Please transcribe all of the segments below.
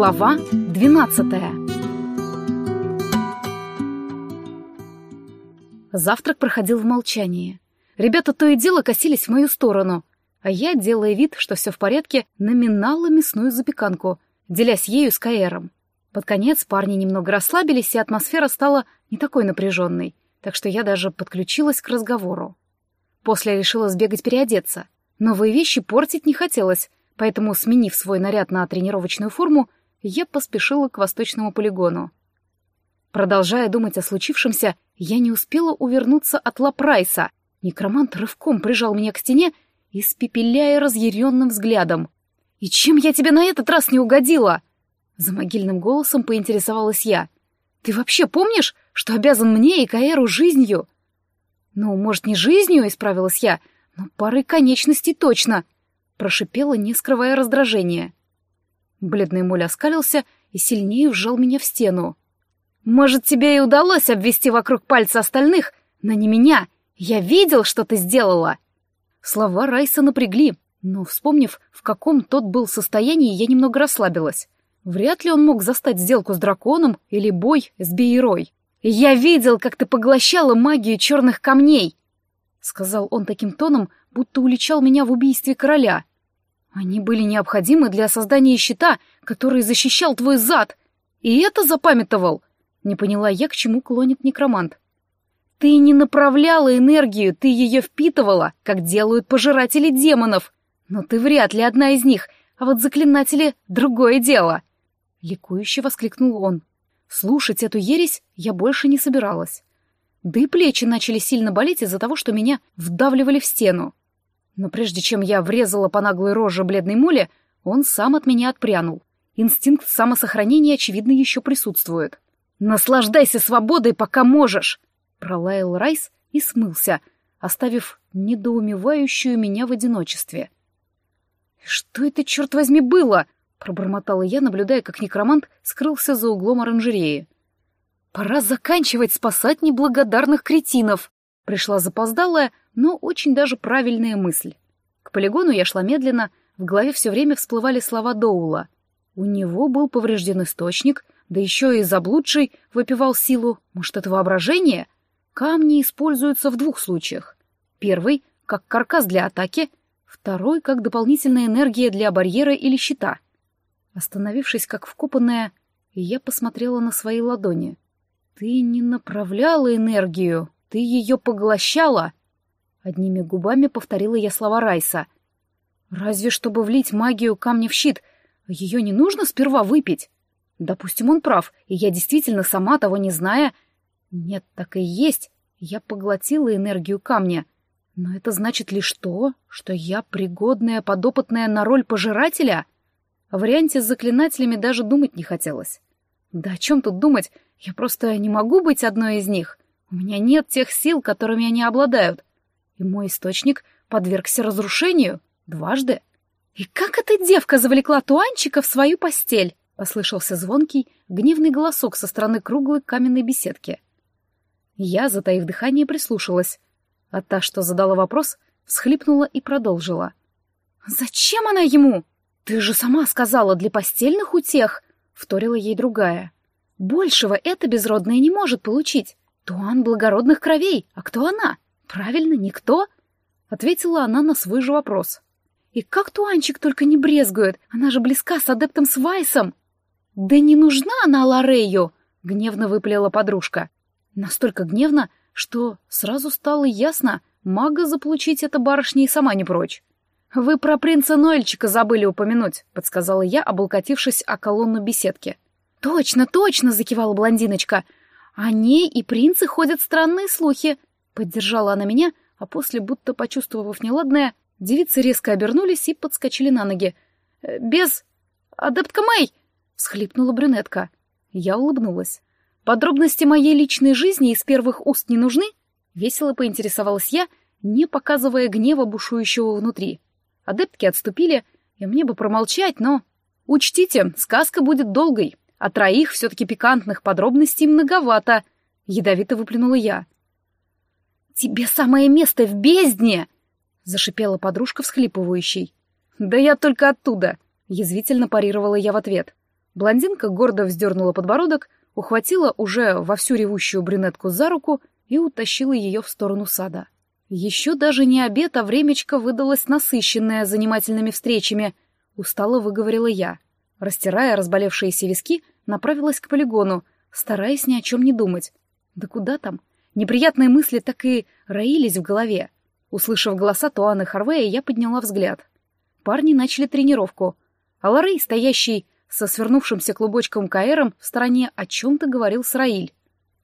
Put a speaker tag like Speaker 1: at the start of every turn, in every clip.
Speaker 1: Глава двенадцатая Завтрак проходил в молчании. Ребята то и дело косились в мою сторону, а я, делая вид, что все в порядке, наминала мясную запеканку, делясь ею с Каэром. Под конец парни немного расслабились, и атмосфера стала не такой напряженной, так что я даже подключилась к разговору. После решила сбегать переодеться. Новые вещи портить не хотелось, поэтому, сменив свой наряд на тренировочную форму, я поспешила к восточному полигону. Продолжая думать о случившемся, я не успела увернуться от Лапрайса. Некромант рывком прижал меня к стене, испепеляя разъяренным взглядом. «И чем я тебе на этот раз не угодила?» За могильным голосом поинтересовалась я. «Ты вообще помнишь, что обязан мне и Каэру жизнью?» «Ну, может, не жизнью?» — исправилась я, но парой конечностей точно — прошипела, не скрывая раздражения. Бледный моль оскалился и сильнее вжал меня в стену. «Может, тебе и удалось обвести вокруг пальца остальных, но не меня. Я видел, что ты сделала!» Слова Райса напрягли, но, вспомнив, в каком тот был состоянии, я немного расслабилась. Вряд ли он мог застать сделку с драконом или бой с Бейрой. «Я видел, как ты поглощала магию черных камней!» — сказал он таким тоном, будто уличал меня в убийстве короля. Они были необходимы для создания щита, который защищал твой зад. И это запамятовал. Не поняла я, к чему клонит некромант. Ты не направляла энергию, ты ее впитывала, как делают пожиратели демонов. Но ты вряд ли одна из них, а вот заклинатели — другое дело. Ликующе воскликнул он. Слушать эту ересь я больше не собиралась. Да и плечи начали сильно болеть из-за того, что меня вдавливали в стену. Но прежде чем я врезала по наглой роже бледной муле, он сам от меня отпрянул. Инстинкт самосохранения, очевидно, еще присутствует. «Наслаждайся свободой, пока можешь!» — пролаял Райс и смылся, оставив недоумевающую меня в одиночестве. «Что это, черт возьми, было?» — пробормотала я, наблюдая, как некромант скрылся за углом оранжереи. «Пора заканчивать спасать неблагодарных кретинов!» Пришла запоздалая, но очень даже правильная мысль. К полигону я шла медленно, в голове все время всплывали слова Доула. У него был поврежден источник, да еще и заблудший выпивал силу. Может, это воображение? Камни используются в двух случаях. Первый — как каркас для атаки, второй — как дополнительная энергия для барьера или щита. Остановившись как вкопанная, я посмотрела на свои ладони. «Ты не направляла энергию, ты ее поглощала!» Одними губами повторила я слова Райса. «Разве чтобы влить магию камня в щит, ее не нужно сперва выпить?» Допустим, он прав, и я действительно сама того не зная... Нет, так и есть. Я поглотила энергию камня. Но это значит лишь то, что я пригодная подопытная на роль пожирателя? О варианте с заклинателями даже думать не хотелось. Да о чем тут думать? Я просто не могу быть одной из них. У меня нет тех сил, которыми они обладают и мой источник подвергся разрушению дважды. «И как эта девка завлекла Туанчика в свою постель?» — послышался звонкий, гневный голосок со стороны круглой каменной беседки. Я, затаив дыхание, прислушалась, а та, что задала вопрос, всхлипнула и продолжила. «Зачем она ему? Ты же сама сказала, для постельных утех!» — вторила ей другая. «Большего эта безродная не может получить. Туан благородных кровей, а кто она? «Правильно, никто?» — ответила она на свой же вопрос. «И как Туанчик только не брезгует, она же близка с адептом Свайсом!» «Да не нужна она Лорею!» — гневно выплела подружка. Настолько гневно, что сразу стало ясно, мага заполучить эта барышня и сама не прочь. «Вы про принца Ноэльчика забыли упомянуть», — подсказала я, облокотившись о колонну беседки. «Точно, точно!» — закивала блондиночка. «О ней и принцы ходят странные слухи. Поддержала она меня, а после, будто почувствовав неладное, девицы резко обернулись и подскочили на ноги. «Э, «Без... адептка Мэй!» — всхлипнула брюнетка. Я улыбнулась. «Подробности моей личной жизни из первых уст не нужны?» — весело поинтересовалась я, не показывая гнева, бушующего внутри. Адептки отступили, и мне бы промолчать, но... «Учтите, сказка будет долгой, а троих все-таки пикантных подробностей многовато», — ядовито выплюнула я. «Тебе самое место в бездне!» — зашипела подружка всхлипывающей. «Да я только оттуда!» — язвительно парировала я в ответ. Блондинка гордо вздернула подбородок, ухватила уже вовсю ревущую брюнетку за руку и утащила ее в сторону сада. Еще даже не обед, а времечко выдалось насыщенное занимательными встречами, устало выговорила я. Растирая разболевшиеся виски, направилась к полигону, стараясь ни о чем не думать. Да куда там? Неприятные мысли так и роились в голове. Услышав голоса Туаны Харвея, я подняла взгляд. Парни начали тренировку, а Лорей, стоящий со свернувшимся клубочком Каэром в стороне, о чем-то говорил с Раиль.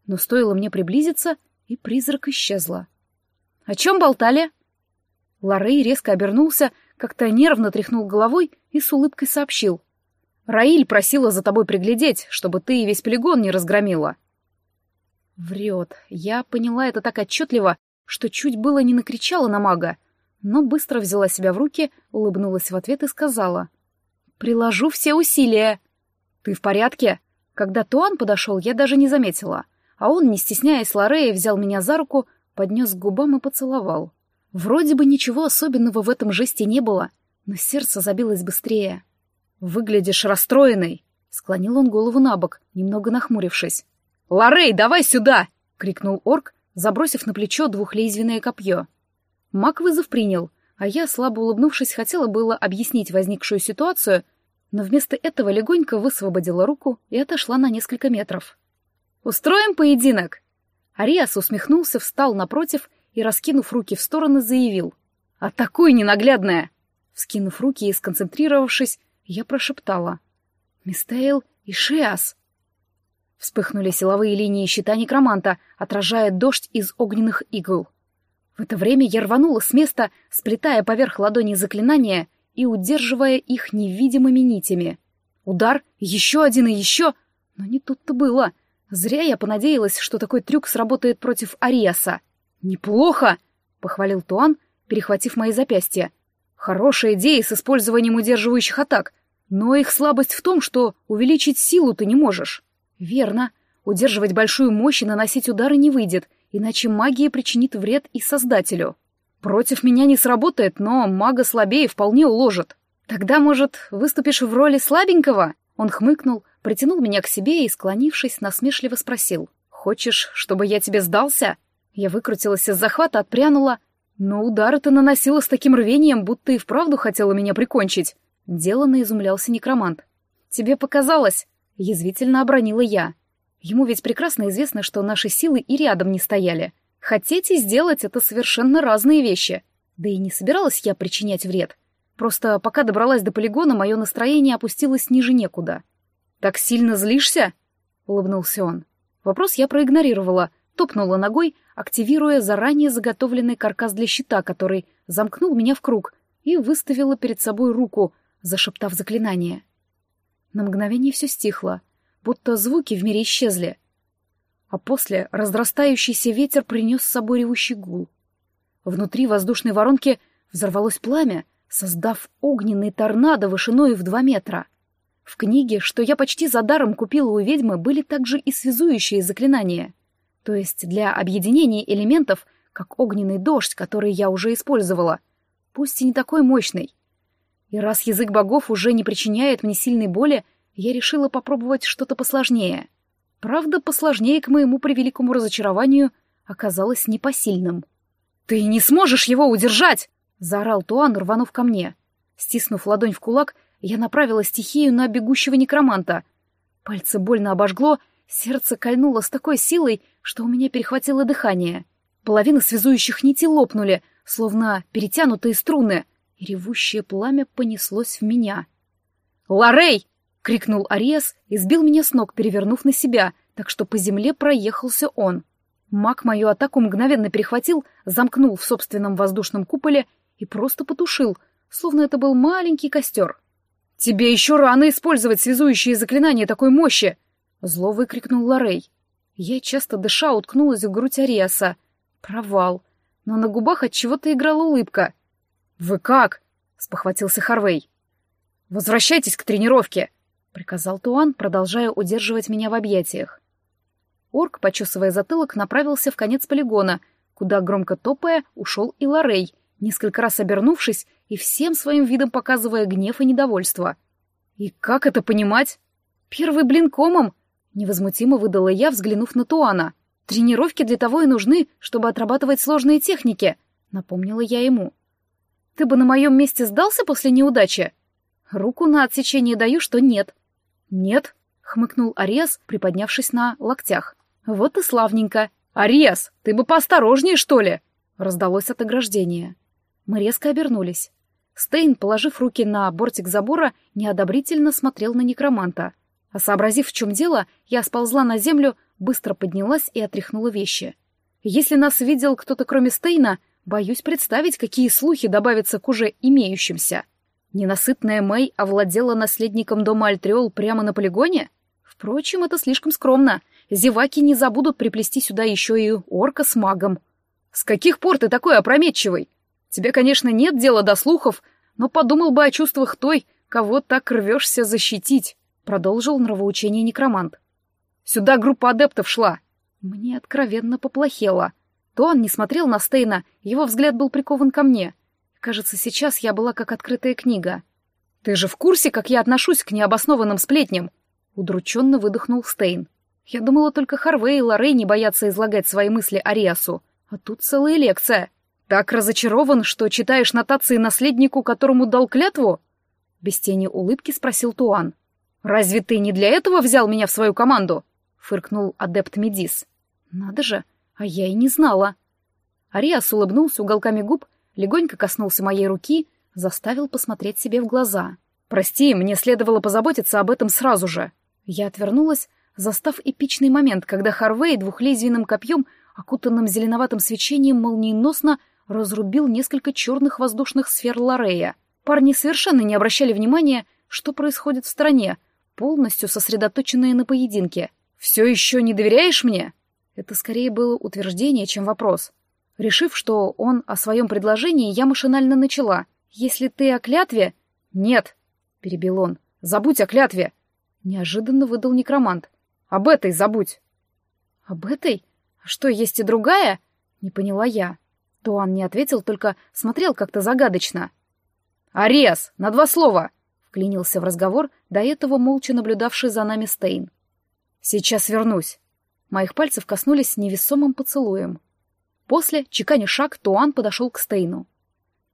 Speaker 1: Но стоило мне приблизиться, и призрак исчезла. «О чем болтали?» Лорей резко обернулся, как-то нервно тряхнул головой и с улыбкой сообщил. «Раиль просила за тобой приглядеть, чтобы ты и весь полигон не разгромила». Врет. Я поняла это так отчетливо, что чуть было не накричала на мага, но быстро взяла себя в руки, улыбнулась в ответ и сказала. «Приложу все усилия». «Ты в порядке?» Когда Туан подошел, я даже не заметила, а он, не стесняясь Лорея, взял меня за руку, поднес к губам и поцеловал. Вроде бы ничего особенного в этом жесте не было, но сердце забилось быстрее. «Выглядишь расстроенной!» — склонил он голову на бок, немного нахмурившись. «Лорей, давай сюда!» — крикнул орк, забросив на плечо двухлезвенное копье. Маг вызов принял, а я, слабо улыбнувшись, хотела было объяснить возникшую ситуацию, но вместо этого легонько высвободила руку и отошла на несколько метров. «Устроим поединок!» Ариас усмехнулся, встал напротив и, раскинув руки в стороны, заявил. «Атакуй, ненаглядная!» Вскинув руки и сконцентрировавшись, я прошептала. «Мистейл и Шиас!» Вспыхнули силовые линии щита некроманта, отражая дождь из огненных игл. В это время я рванула с места, сплетая поверх ладони заклинания и удерживая их невидимыми нитями. Удар, еще один и еще, но не тут-то было. Зря я понадеялась, что такой трюк сработает против Ариаса. «Неплохо!» — похвалил Туан, перехватив мои запястья. «Хорошая идея с использованием удерживающих атак, но их слабость в том, что увеличить силу ты не можешь». Верно. Удерживать большую мощь и наносить удары не выйдет, иначе магия причинит вред и создателю. Против меня не сработает, но мага слабее вполне уложит. Тогда, может, выступишь в роли слабенького? Он хмыкнул, притянул меня к себе и, склонившись, насмешливо спросил. «Хочешь, чтобы я тебе сдался?» Я выкрутилась из захвата, отпрянула. Но удары ты наносила с таким рвением, будто и вправду хотела меня прикончить. Деланно изумлялся некромант. «Тебе показалось?» Язвительно обронила я. Ему ведь прекрасно известно, что наши силы и рядом не стояли. Хотеть и сделать — это совершенно разные вещи. Да и не собиралась я причинять вред. Просто пока добралась до полигона, мое настроение опустилось ниже некуда. «Так сильно злишься?» — улыбнулся он. Вопрос я проигнорировала, топнула ногой, активируя заранее заготовленный каркас для щита, который замкнул меня в круг, и выставила перед собой руку, зашептав заклинание. На мгновение все стихло, будто звуки в мире исчезли. А после разрастающийся ветер принес с собой ревущий гул. Внутри воздушной воронки взорвалось пламя, создав огненный торнадо вышиной в два метра. В книге, что я почти за даром купила у ведьмы, были также и связующие заклинания. То есть для объединения элементов, как огненный дождь, который я уже использовала, пусть и не такой мощный, и раз язык богов уже не причиняет мне сильной боли, я решила попробовать что-то посложнее. Правда, посложнее, к моему превеликому разочарованию, оказалось непосильным. «Ты не сможешь его удержать!» — заорал Туан, рванув ко мне. Стиснув ладонь в кулак, я направила стихию на бегущего некроманта. Пальцы больно обожгло, сердце кольнуло с такой силой, что у меня перехватило дыхание. Половина связующих нитей лопнули, словно перетянутые струны — и ревущее пламя понеслось в меня. «Лорей!» — крикнул Ариас и сбил меня с ног, перевернув на себя, так что по земле проехался он. Маг мою атаку мгновенно перехватил, замкнул в собственном воздушном куполе и просто потушил, словно это был маленький костер. «Тебе еще рано использовать связующие заклинания такой мощи!» — зло выкрикнул Лорей. Я, часто дыша, уткнулась в грудь Ариаса. Провал. Но на губах от чего-то играла улыбка — «Вы как?» — спохватился Харвей. «Возвращайтесь к тренировке!» — приказал Туан, продолжая удерживать меня в объятиях. Орк, почесывая затылок, направился в конец полигона, куда, громко топая, ушел и Лорей, несколько раз обернувшись и всем своим видом показывая гнев и недовольство. «И как это понимать?» Первый блин комом, невозмутимо выдала я, взглянув на Туана. Тренировки для того и нужны, чтобы отрабатывать сложные техники, напомнила я ему. Ты бы на моем месте сдался после неудачи? Руку на отсечение даю, что нет. Нет, хмыкнул Ариас, приподнявшись на локтях. Вот и славненько. Ариас, ты бы поосторожнее, что ли? Раздалось от ограждения. Мы резко обернулись. Стейн, положив руки на бортик забора, неодобрительно смотрел на некроманта. Сообразив, в чем дело, я сползла на землю, быстро поднялась и отряхнула вещи. Если нас видел кто-то кроме Стейна, боюсь представить, какие слухи добавятся к уже имеющимся. Ненасытная Мэй овладела наследником дома Альтриол прямо на полигоне? Впрочем, это слишком скромно. Зеваки не забудут приплести сюда еще и орка с магом. С каких пор ты такой опрометчивый? Тебе, конечно, нет дела до слухов, но подумал бы о чувствах той, кого так рвешься защитить, продолжил нравоучение некромант. Сюда группа адептов шла. Мне откровенно поплохело. То он не смотрел на Стейна, его взгляд был прикован ко мне. Кажется, сейчас я была как открытая книга. Ты же в курсе, как я отношусь к необоснованным сплетням? Удрученно выдохнул Стейн. Я думала, только Харвей и Лоррей не боятся излагать свои мысли Ариасу. А тут целая лекция. Так разочарован, что читаешь нотации наследнику, которому дал клятву? Без тени улыбки спросил Туан. Разве ты не для этого взял меня в свою команду? Фыркнул адепт Медис. Надо же, а я и не знала. Ариас улыбнулся уголками губ, легонько коснулся моей руки, заставил посмотреть себе в глаза. «Прости, мне следовало позаботиться об этом сразу же». Я отвернулась, застав эпичный момент, когда Харвей двухлезвийным копьем окутанным зеленоватым свечением, молниеносно разрубил несколько черных воздушных сфер Лорея. Парни совершенно не обращали внимания, что происходит в стране, полностью сосредоточенные на поединке. «Все еще не доверяешь мне?» Это скорее было утверждение, чем вопрос. Решив, что он о своем предложении, я машинально начала. «Если ты о клятве...» «Нет», — перебил он, — «забудь о клятве». Неожиданно выдал некромант. «Об этой забудь». «Об этой? Что, есть и другая? Не поняла я. Туан не ответил, только смотрел как-то загадочно. «Арес! На два слова!» — вклинился в разговор, до этого молча наблюдавший за нами Стейн. «Сейчас вернусь». Моих пальцев коснулись невесомым поцелуем. После, чеканя шаг, Туан подошел к Стейну.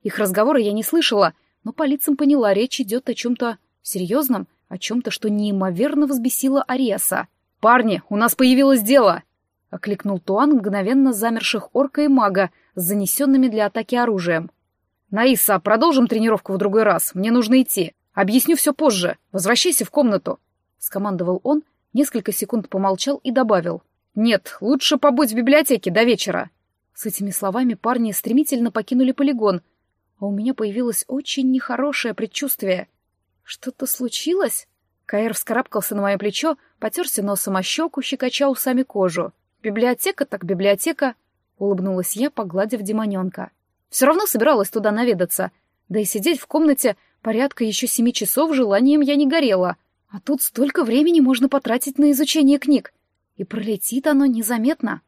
Speaker 1: Их разговора я не слышала, но по лицам поняла, речь идет о чем-то серьезном, о чем-то, что неимоверно взбесило Ареса. «Парни, у нас появилось дело!» — окликнул Туан мгновенно замерших орка и мага с занесенными для атаки оружием. «Наиса, продолжим тренировку в другой раз. Мне нужно идти. Объясню все позже. Возвращайся в комнату», — скомандовал он, несколько секунд помолчал и добавил. «Нет, лучше побудь в библиотеке до вечера». С этими словами парни стремительно покинули полигон, а у меня появилось очень нехорошее предчувствие. «Что-то случилось?» Каэр вскарабкался на мое плечо, потерся носом о щеку, щекоча усами кожу. «Библиотека так библиотека», — улыбнулась я, погладив демоненка. «Все равно собиралась туда наведаться. Да и сидеть в комнате порядка еще семи часов желанием я не горела. А тут столько времени можно потратить на изучение книг. И пролетит оно незаметно».